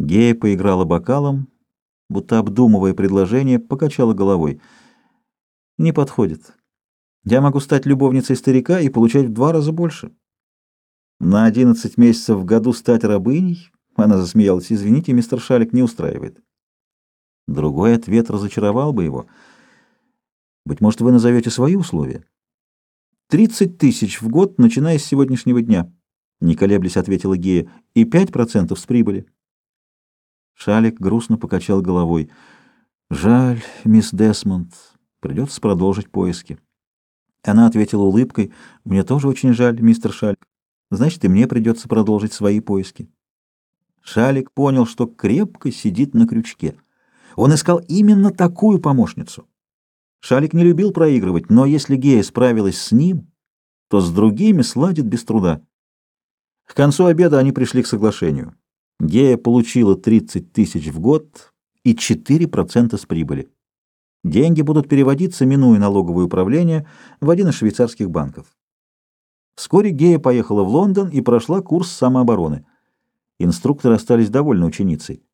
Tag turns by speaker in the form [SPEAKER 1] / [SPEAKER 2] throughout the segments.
[SPEAKER 1] Гея поиграла бокалом, будто обдумывая предложение, покачала головой. «Не подходит. Я могу стать любовницей старика и получать в два раза больше». «На одиннадцать месяцев в году стать рабыней?» Она засмеялась. «Извините, мистер Шалик не устраивает». Другой ответ разочаровал бы его. «Быть может, вы назовете свои условия?» «Тридцать тысяч в год, начиная с сегодняшнего дня», — не колеблясь ответила Гея, — «и пять процентов с прибыли». Шалик грустно покачал головой. «Жаль, мисс Десмонд. Придется продолжить поиски». Она ответила улыбкой. «Мне тоже очень жаль, мистер Шалик. Значит, и мне придется продолжить свои поиски». Шалик понял, что крепко сидит на крючке. Он искал именно такую помощницу. Шалик не любил проигрывать, но если Гея справилась с ним, то с другими сладит без труда. К концу обеда они пришли к соглашению. Гея получила 30 тысяч в год и 4% с прибыли. Деньги будут переводиться, минуя налоговое управление, в один из швейцарских банков. Вскоре Гея поехала в Лондон и прошла курс самообороны. Инструкторы остались довольны ученицей.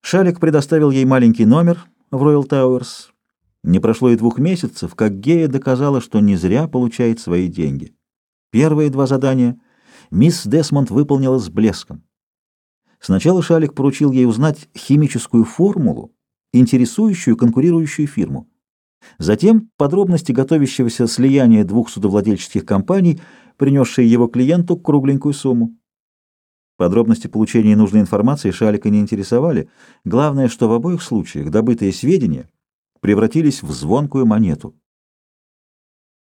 [SPEAKER 1] Шалик предоставил ей маленький номер в Royal Towers. Не прошло и двух месяцев, как Гея доказала, что не зря получает свои деньги. Первые два задания мисс Десмонд выполнила с блеском. Сначала Шалик поручил ей узнать химическую формулу, интересующую конкурирующую фирму. Затем подробности готовящегося слияния двух судовладельческих компаний, принесшие его клиенту кругленькую сумму. Подробности получения нужной информации Шалика не интересовали. Главное, что в обоих случаях добытые сведения превратились в звонкую монету.